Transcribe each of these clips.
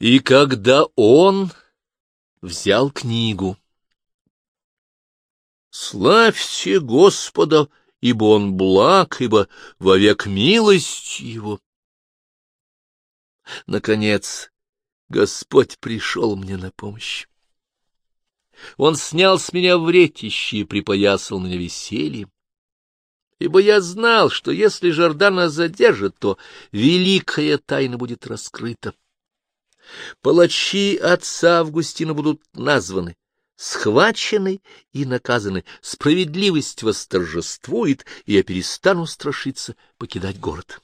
И когда он взял книгу, «Славьте Господа, ибо Он благ, ибо вовек милость Его». Наконец, Господь пришел мне на помощь. Он снял с меня вретище и припоясал меня весельем. Ибо я знал, что если Жордана задержит, то великая тайна будет раскрыта. Палачи отца Августина будут названы, схвачены и наказаны. Справедливость восторжествует, и я перестану страшиться покидать город.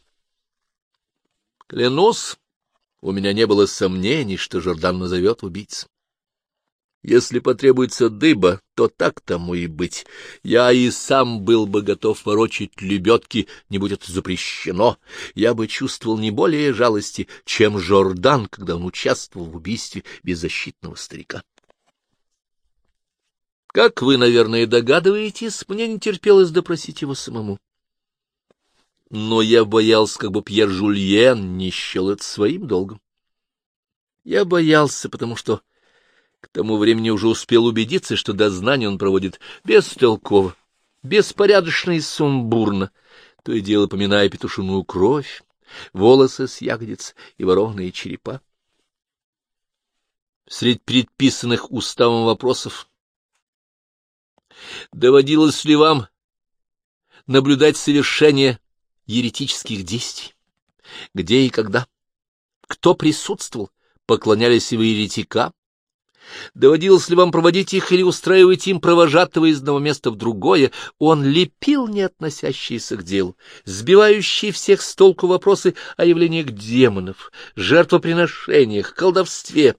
Клянусь, у меня не было сомнений, что Жордан назовет убийцу. Если потребуется дыба, то так тому и быть. Я и сам был бы готов ворочить лебедки, не будет запрещено. Я бы чувствовал не более жалости, чем Жордан, когда он участвовал в убийстве беззащитного старика. Как вы, наверное, догадываетесь, мне не терпелось допросить его самому. Но я боялся, как бы Пьер Жульен не счел это своим долгом. Я боялся, потому что к тому времени уже успел убедиться, что дознание он проводит бестолково, беспорядочно и сумбурно, то и дело поминая петушиную кровь, волосы с ягодиц и ворованные черепа. Среди предписанных уставом вопросов доводилось ли вам наблюдать совершение еретических действий? Где и когда? Кто присутствовал? Поклонялись ли вы еретикам? Доводилось ли вам проводить их или устраивать им провожатого из одного места в другое, он лепил не относящиеся к делу, сбивающие всех с толку вопросы о явлениях демонов, жертвоприношениях, колдовстве.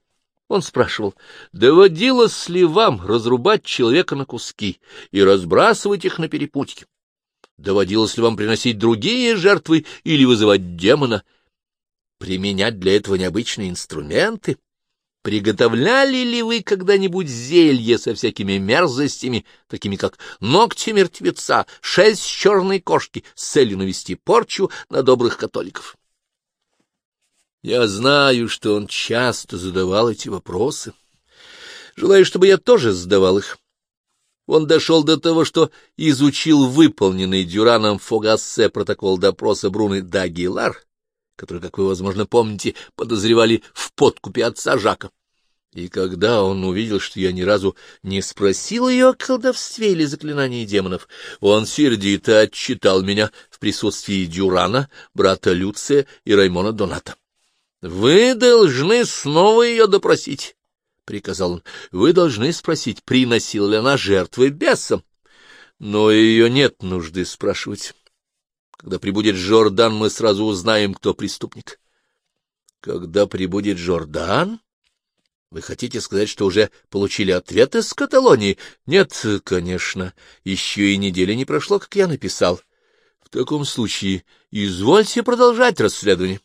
Он спрашивал, доводилось ли вам разрубать человека на куски и разбрасывать их на перепутье? Доводилось ли вам приносить другие жертвы или вызывать демона? Применять для этого необычные инструменты? Приготовляли ли вы когда-нибудь зелье со всякими мерзостями, такими как ногти мертвеца, шесть черной кошки, с целью навести порчу на добрых католиков? Я знаю, что он часто задавал эти вопросы. Желаю, чтобы я тоже задавал их. Он дошел до того, что изучил выполненный Дюраном Фогассе протокол допроса Бруны Дагилар, который, как вы, возможно, помните, подозревали в подкупе отца Жака. И когда он увидел, что я ни разу не спросил ее о колдовстве или заклинании демонов, он сердито отчитал меня в присутствии Дюрана, брата Люция и Раймона Доната. — Вы должны снова ее допросить, — приказал он. — Вы должны спросить, приносила ли она жертвы бесам. Но ее нет нужды спрашивать. Когда прибудет Жордан, мы сразу узнаем, кто преступник. — Когда прибудет Жордан? Вы хотите сказать, что уже получили ответ из Каталонии? Нет, конечно, еще и недели не прошло, как я написал. В таком случае извольте продолжать расследование.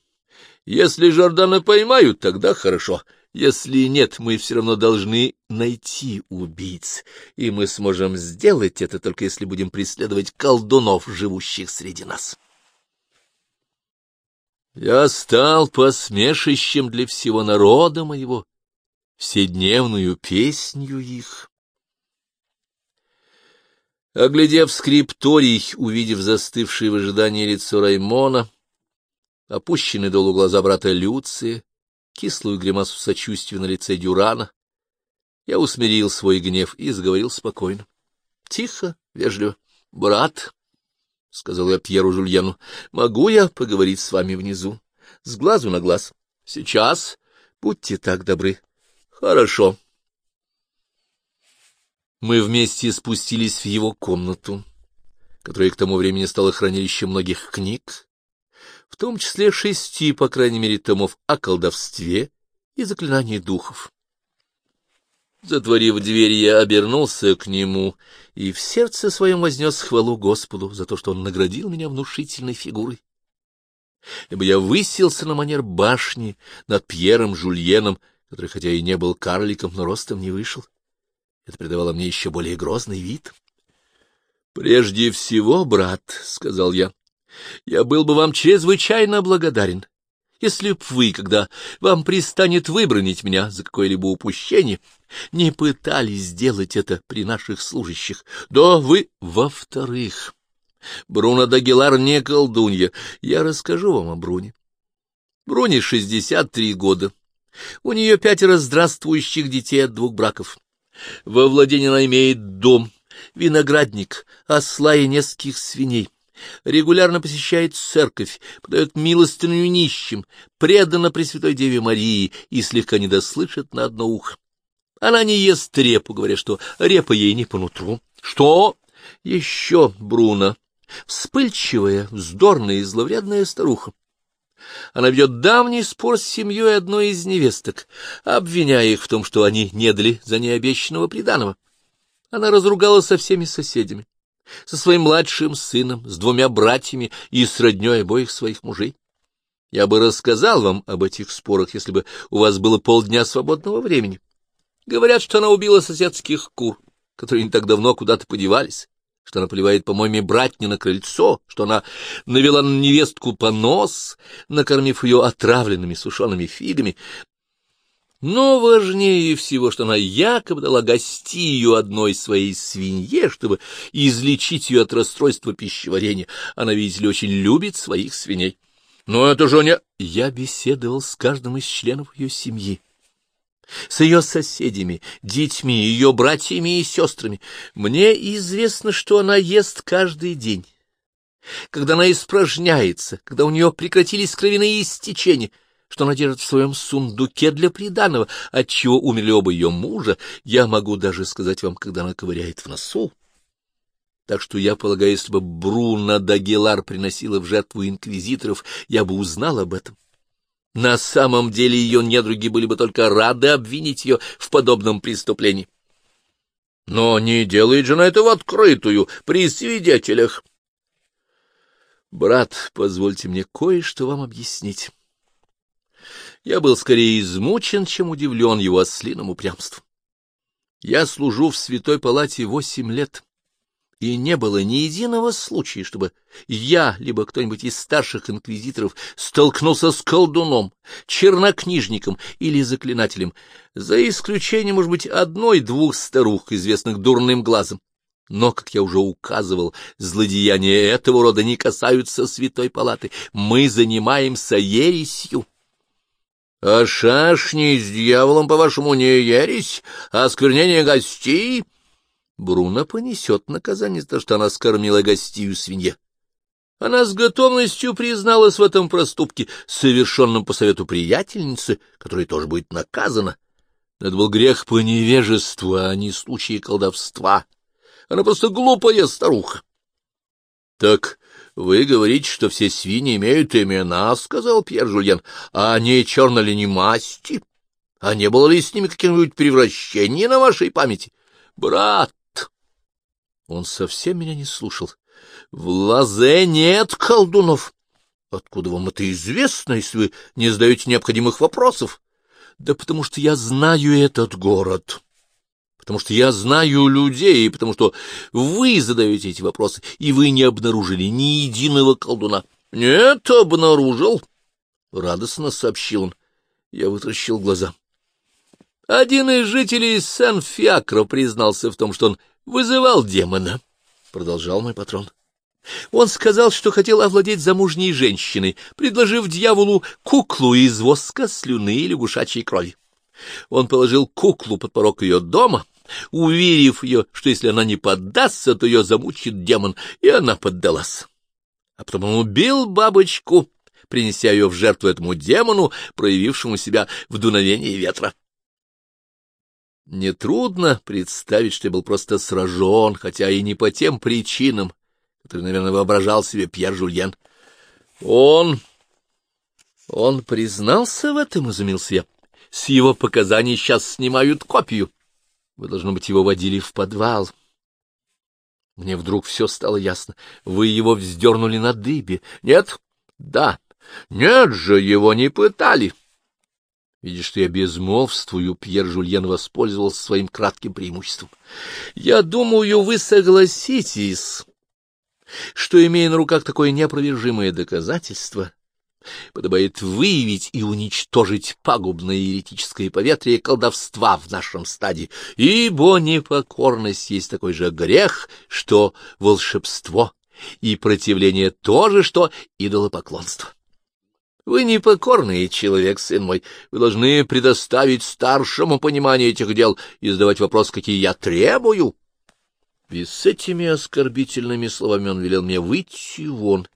Если Жордана поймают, тогда хорошо. Если нет, мы все равно должны найти убийц, и мы сможем сделать это только если будем преследовать колдунов, живущих среди нас. Я стал посмешищем для всего народа моего, вседневную песнью их. Оглядев скрипторий, увидев застывшее в ожидании лицо Раймона, опущенный долу глаза брата Люции, кислую гримасу сочувствия на лице Дюрана, я усмирил свой гнев и заговорил спокойно. Тихо, вежливо. — Брат, — сказал я Пьеру Жульену, — могу я поговорить с вами внизу? С глазу на глаз. — Сейчас. Будьте так добры. Хорошо. Мы вместе спустились в его комнату, которая к тому времени стала хранилищем многих книг, в том числе шести, по крайней мере, томов о колдовстве и заклинании духов. Затворив дверь, я обернулся к нему и в сердце своем вознес хвалу Господу за то, что он наградил меня внушительной фигурой. Ибо я высился на манер башни над Пьером Жульеном, который хотя и не был карликом, но ростом не вышел. Это придавало мне еще более грозный вид. — Прежде всего, брат, — сказал я, — я был бы вам чрезвычайно благодарен, Если б вы, когда вам пристанет выбронить меня за какое-либо упущение, не пытались сделать это при наших служащих, да вы, во-вторых, Бруно Дагилар не колдунья, я расскажу вам о Бруне. Бруне шестьдесят три года. У нее пятеро здравствующих детей от двух браков. Во владении она имеет дом, виноградник, осла и нескольких свиней регулярно посещает церковь, подает милостыню нищим, предана Пресвятой Деве Марии и слегка недослышит на одно ухо. Она не ест репу, говоря, что репа ей не по нутру. Что? Еще Бруно. Вспыльчивая, вздорная и зловредная старуха. Она ведет давний спор с семьей одной из невесток, обвиняя их в том, что они не дали за ней обещанного приданого. Она разругала со всеми соседями со своим младшим сыном, с двумя братьями и с родней обоих своих мужей. Я бы рассказал вам об этих спорах, если бы у вас было полдня свободного времени. Говорят, что она убила соседских кур, которые не так давно куда-то подевались, что она поливает по-моему, братни на крыльцо, что она навела на невестку понос, накормив ее отравленными сушеными фигами, но важнее всего, что она якобы дала гостию одной своей свинье, чтобы излечить ее от расстройства пищеварения. Она, видите ли, очень любит своих свиней. Но это же не... Я беседовал с каждым из членов ее семьи, с ее соседями, детьми, ее братьями и сестрами. Мне известно, что она ест каждый день. Когда она испражняется, когда у нее прекратились кровяные истечения — что она держит в своем сундуке для приданого, отчего умерли оба ее мужа, я могу даже сказать вам, когда она ковыряет в носу. Так что я полагаю, если бы Бруно Дагелар приносила в жертву инквизиторов, я бы узнал об этом. На самом деле ее недруги были бы только рады обвинить ее в подобном преступлении. Но не делает же на это в открытую, при свидетелях. Брат, позвольте мне кое-что вам объяснить. Я был скорее измучен, чем удивлен его ослиным упрямством. Я служу в святой палате восемь лет, и не было ни единого случая, чтобы я, либо кто-нибудь из старших инквизиторов столкнулся с колдуном, чернокнижником или заклинателем, за исключением, может быть, одной-двух старух, известных дурным глазом. Но, как я уже указывал, злодеяния этого рода не касаются святой палаты. Мы занимаемся ересью. А шашни с дьяволом, по-вашему, не ересь? А осквернение гостей? Бруно понесет наказание за то, что она скормила гостию свинье. Она с готовностью призналась в этом проступке, совершенном по совету приятельницы, которая тоже будет наказана. Это был грех по невежеству, а не случай колдовства. Она просто глупая старуха. — Так вы говорите, что все свиньи имеют имена, — сказал Пьер Жульен, — а они черно ли не масти? А не было ли с ними каких-нибудь превращений на вашей памяти? Брат! Он совсем меня не слушал. В Лазе нет колдунов. Откуда вам это известно, если вы не задаете необходимых вопросов? Да потому что я знаю этот город потому что я знаю людей, и потому что вы задаете эти вопросы, и вы не обнаружили ни единого колдуна. — Нет, обнаружил, — радостно сообщил он. Я вытращил глаза. Один из жителей Сен-Фиакро признался в том, что он вызывал демона, — продолжал мой патрон. Он сказал, что хотел овладеть замужней женщиной, предложив дьяволу куклу из воска, слюны и лягушачьей крови. Он положил куклу под порог ее дома, уверив ее, что если она не поддастся, то ее замучит демон, и она поддалась. А потом он убил бабочку, принеся ее в жертву этому демону, проявившему себя в дуновении ветра. Нетрудно представить, что я был просто сражен, хотя и не по тем причинам, которые, наверное, воображал себе Пьер Жульен. Он... он признался в этом, изумился я. С его показаний сейчас снимают копию. Вы, должно быть, его водили в подвал. Мне вдруг все стало ясно. Вы его вздернули на дыбе. Нет? Да. Нет же, его не пытали. Видя, что я безмолвствую, Пьер Жульен воспользовался своим кратким преимуществом. Я думаю, вы согласитесь, что, имея на руках такое неопровержимое доказательство, Подобает выявить и уничтожить пагубное еретическое поветрие колдовства в нашем стаде, ибо непокорность есть такой же грех, что волшебство, и противление тоже, что идолопоклонство. Вы непокорный человек, сын мой, вы должны предоставить старшему понимание этих дел и задавать вопрос, какие я требую. И с этими оскорбительными словами он велел мне выйти вон,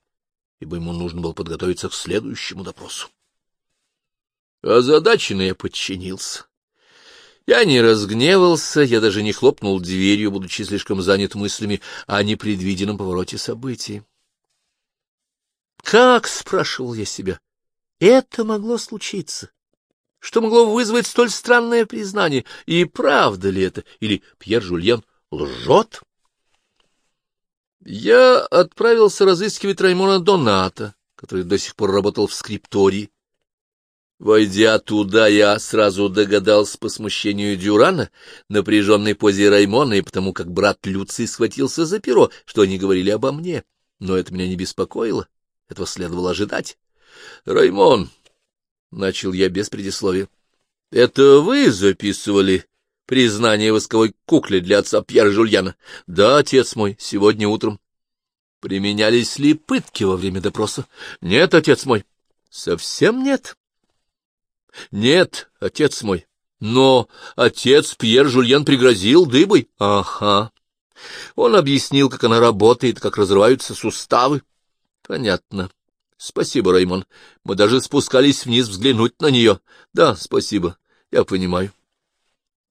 ибо ему нужно было подготовиться к следующему допросу. Озадаченный я подчинился. Я не разгневался, я даже не хлопнул дверью, будучи слишком занят мыслями о непредвиденном повороте событий. Как, — спрашивал я себя, — это могло случиться? Что могло вызвать столь странное признание? И правда ли это? Или Пьер Жульен лжет? Я отправился разыскивать Раймона Доната, который до сих пор работал в скриптории. Войдя туда, я сразу догадался по смущению Дюрана, напряженной позе Раймона, и потому как брат Люций схватился за перо, что они говорили обо мне. Но это меня не беспокоило, этого следовало ожидать. — Раймон, — начал я без предисловия, — это вы записывали признание восковой кукле для отца Пьера Жульяна. Да, отец мой, сегодня утром. Применялись ли пытки во время допроса? Нет, отец мой. Совсем нет. Нет, отец мой. Но отец Пьер Жульян пригрозил дыбой. Ага. Он объяснил, как она работает, как разрываются суставы. Понятно. Спасибо, Раймон. Мы даже спускались вниз взглянуть на нее. Да, спасибо. Я понимаю.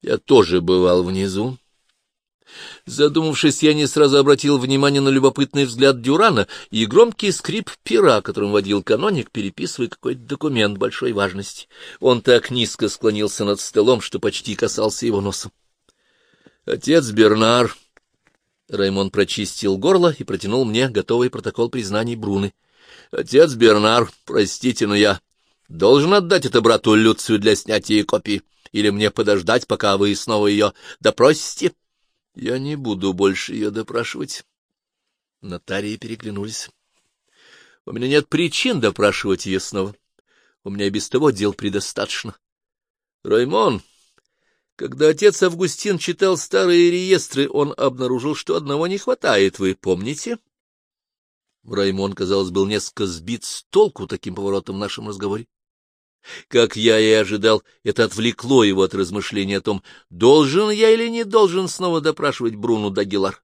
Я тоже бывал внизу. Задумавшись, я не сразу обратил внимание на любопытный взгляд Дюрана и громкий скрип пера, которым водил каноник, переписывая какой-то документ большой важности. Он так низко склонился над столом, что почти касался его носа. «Отец Бернар...» Раймон прочистил горло и протянул мне готовый протокол признаний Бруны. «Отец Бернар, простите, но я должен отдать это брату Люцию для снятия копии» или мне подождать, пока вы снова ее допросите? Я не буду больше ее допрашивать. Нотарии переглянулись. У меня нет причин допрашивать ее снова. У меня и без того дел предостаточно. Раймон, когда отец Августин читал старые реестры, он обнаружил, что одного не хватает, вы помните? Раймон, казалось, был несколько сбит с толку таким поворотом в нашем разговоре. Как я и ожидал, это отвлекло его от размышления о том, должен я или не должен снова допрашивать Бруну Дагилар.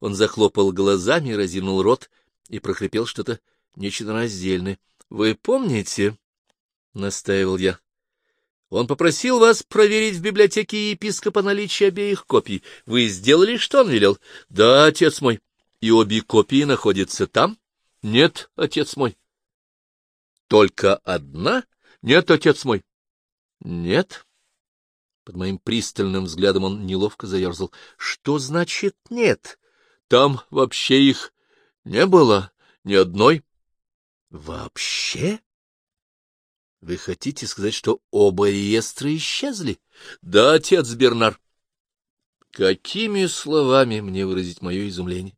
Он захлопал глазами, разинул рот и прохрипел что-то нечленораздельное. — Вы помните? — настаивал я. — Он попросил вас проверить в библиотеке епископа наличие обеих копий. Вы сделали, что он велел? — Да, отец мой. — И обе копии находятся там? — Нет, отец мой. — Только одна? —— Нет, отец мой. — Нет. Под моим пристальным взглядом он неловко заерзал. — Что значит нет? Там вообще их не было ни одной. — Вообще? Вы хотите сказать, что оба реестра исчезли? — Да, отец Бернар. Какими словами мне выразить мое изумление?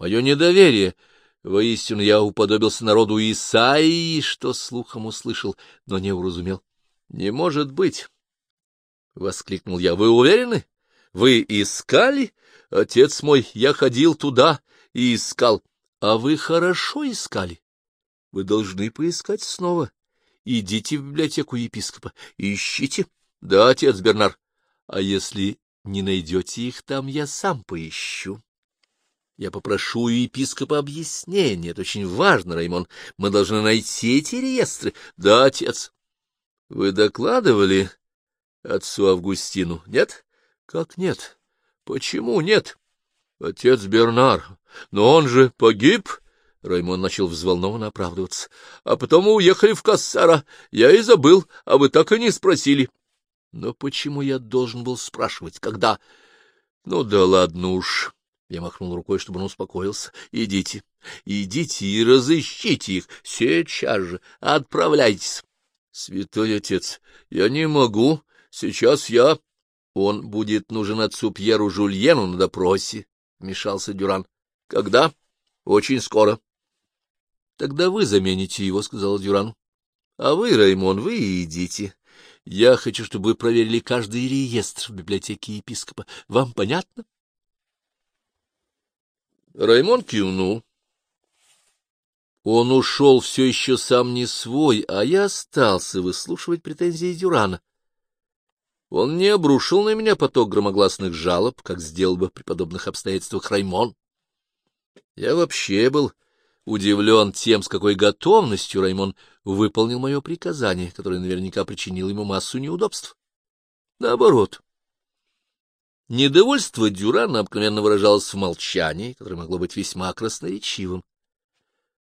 Мое недоверие — Воистину я уподобился народу Исаии, что слухом услышал, но не уразумел. — Не может быть! — воскликнул я. — Вы уверены? Вы искали? Отец мой, я ходил туда и искал. А вы хорошо искали. Вы должны поискать снова. Идите в библиотеку епископа, ищите. Да, отец Бернар. А если не найдете их там, я сам поищу. Я попрошу у епископа объяснения. Это очень важно, Раймон. Мы должны найти эти реестры. Да, отец. Вы докладывали отцу Августину? Нет? Как нет? Почему нет? Отец Бернар. Но он же погиб. Раймон начал взволнованно оправдываться. А потом мы уехали в Кассара. Я и забыл, а вы так и не спросили. Но почему я должен был спрашивать, когда... Ну да ладно уж. Я махнул рукой, чтобы он успокоился. — Идите, идите и разыщите их. Сейчас же отправляйтесь. — Святой отец, я не могу. Сейчас я... — Он будет нужен отцу Пьеру Жульену на допросе, — вмешался Дюран. — Когда? — Очень скоро. Тогда вы замените его, — сказал Дюран. — А вы, Раймон, вы идите. Я хочу, чтобы вы проверили каждый реестр в библиотеке епископа. Вам понятно? Раймон кивнул. Он ушел все еще сам не свой, а я остался выслушивать претензии Дюрана. Он не обрушил на меня поток громогласных жалоб, как сделал бы при подобных обстоятельствах Раймон. Я вообще был удивлен тем, с какой готовностью Раймон выполнил мое приказание, которое наверняка причинило ему массу неудобств. Наоборот. Недовольство Дюрана обыкновенно выражалось в молчании, которое могло быть весьма красноречивым.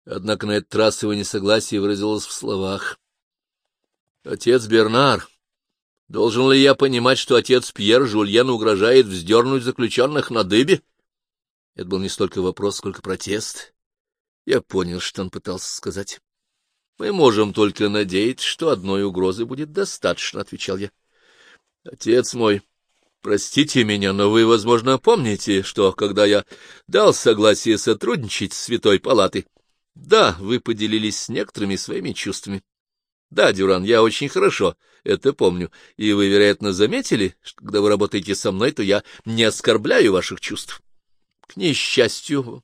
Однако на этот раз его несогласие выразилось в словах. — Отец Бернар, должен ли я понимать, что отец Пьер Жульен угрожает вздернуть заключенных на дыбе? Это был не столько вопрос, сколько протест. Я понял, что он пытался сказать. — Мы можем только надеяться, что одной угрозы будет достаточно, — отвечал я. — Отец мой, простите меня, но вы, возможно, помните, что, когда я дал согласие сотрудничать с Святой Палатой, да, вы поделились с некоторыми своими чувствами. Да, Дюран, я очень хорошо это помню, и вы, вероятно, заметили, что когда вы работаете со мной, то я не оскорбляю ваших чувств. К несчастью,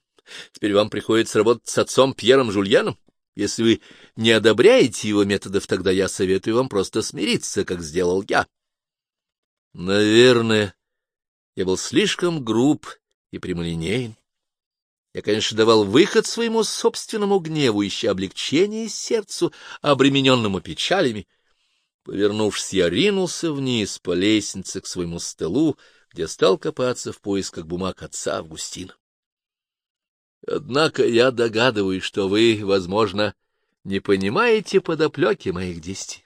теперь вам приходится работать с отцом Пьером Жульяном. Если вы не одобряете его методов, тогда я советую вам просто смириться, как сделал я. Наверное, я был слишком груб и прямолинеен. Я, конечно, давал выход своему собственному гневу, ища облегчение сердцу, обремененному печалями. Повернувшись, я ринулся вниз по лестнице к своему столу, где стал копаться в поисках бумаг отца Августина. Однако я догадываюсь, что вы, возможно, не понимаете подоплеки моих действий.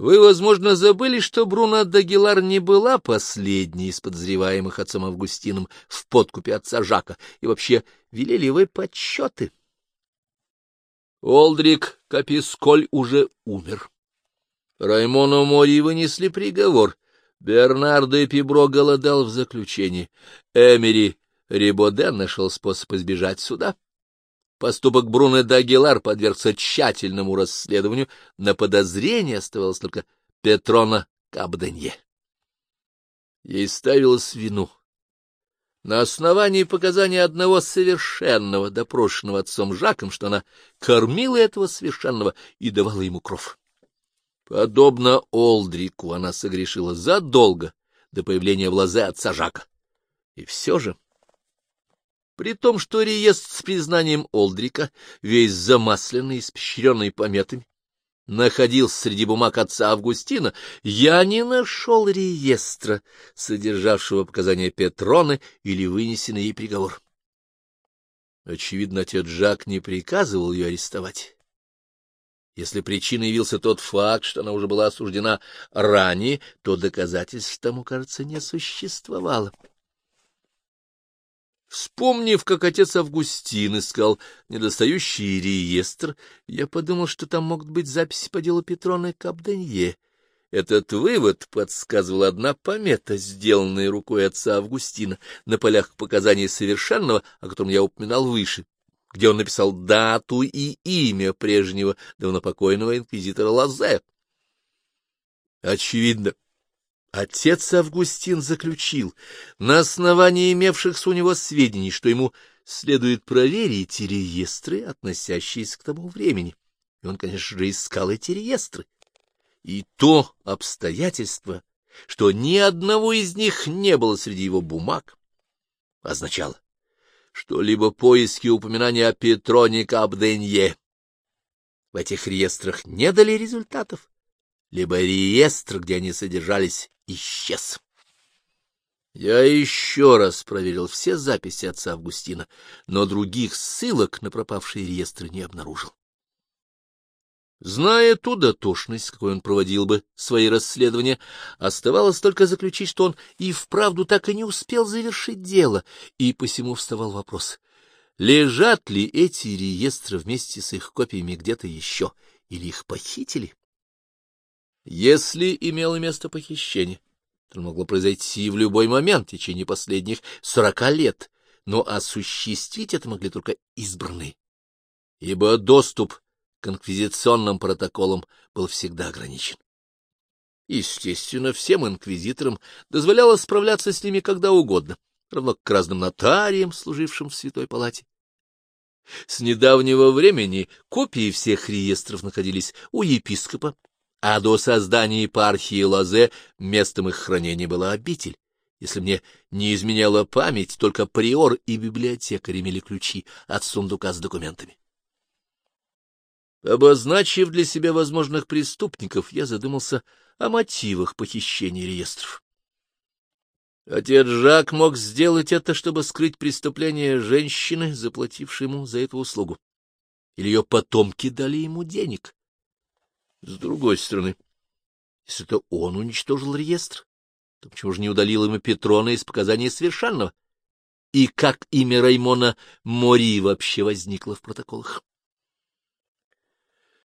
Вы, возможно, забыли, что Бруно Дагилар не была последней из подозреваемых отцом Августином в подкупе отца Жака, и вообще велели вы подсчеты. Олдрик Каписколь уже умер. Раймону Мори вынесли приговор. Бернардо Пибро голодал в заключении. Эмери Рибоден нашел способ избежать суда. Поступок Бруно Дагилар подвергся тщательному расследованию, на подозрение оставалось только Петрона Кабденье. Ей ставилось вину. На основании показаний одного совершенного, допрошенного отцом Жаком, что она кормила этого совершенного и давала ему кров. Подобно Олдрику она согрешила задолго до появления в лозе отца Жака. И все же при том, что реестр с признанием Олдрика, весь замасленный, испещренный пометами, находился среди бумаг отца Августина, я не нашел реестра, содержавшего показания Петроны или вынесенный ей приговор. Очевидно, отец Жак не приказывал ее арестовать. Если причиной явился тот факт, что она уже была осуждена ранее, то доказательств тому, кажется, не существовало. Вспомнив, как отец Августин искал недостающий реестр, я подумал, что там могут быть записи по делу Петроны Кабданье. Этот вывод подсказывала одна помета, сделанная рукой отца Августина на полях показаний совершенного, о котором я упоминал выше, где он написал дату и имя прежнего давнопокойного инквизитора Лазе. Очевидно, Отец Августин заключил, на основании имевшихся у него сведений, что ему следует проверить реестры, относящиеся к тому времени. И он, конечно же, искал эти реестры. И то обстоятельство, что ни одного из них не было среди его бумаг, означало, что либо поиски упоминания о Петроне Кабденье в этих реестрах не дали результатов, либо реестр, где они содержались, исчез. Я еще раз проверил все записи отца Августина, но других ссылок на пропавшие реестры не обнаружил. Зная ту дотошность, какой он проводил бы свои расследования, оставалось только заключить, что он и вправду так и не успел завершить дело, и посему вставал вопрос, лежат ли эти реестры вместе с их копиями где-то еще, или их похитили? Если имело место похищение, то могло произойти в любой момент в течение последних сорока лет, но осуществить это могли только избранные. ибо доступ к инквизиционным протоколам был всегда ограничен. Естественно, всем инквизиторам дозволялось справляться с ними когда угодно, равно как разным нотариям, служившим в Святой Палате. С недавнего времени копии всех реестров находились у епископа, а до создания епархии Лазе местом их хранения была обитель. Если мне не изменяла память, только приор и библиотекарь имели ключи от сундука с документами. Обозначив для себя возможных преступников, я задумался о мотивах похищения реестров. Отец Жак мог сделать это, чтобы скрыть преступление женщины, заплатившей ему за эту услугу. Или ее потомки дали ему денег. С другой стороны, если это он уничтожил реестр, то почему же не удалил ему Петрона из показаний совершенного? И как имя Раймона Мори вообще возникло в протоколах?